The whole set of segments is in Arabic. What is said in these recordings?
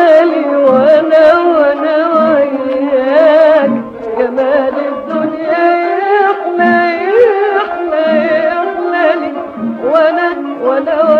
جمالي وأنا وأنا وياك جمال الدنيا يحلى يحلى يحلى لي. وأنا وأنا, وأنا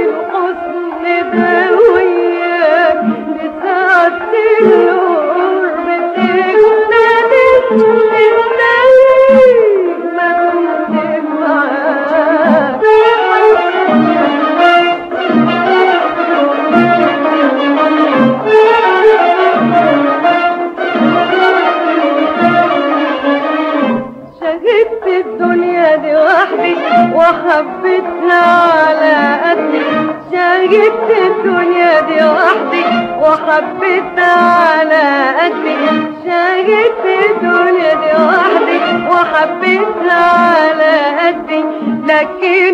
الدنيا دي وحدي وحبيتها على قدي. جايبت الدنيا دي وحدي وحبيتها على قدي. جايبت الدنيا دي وحدي وحبيتها على قدي. لكن